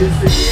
This is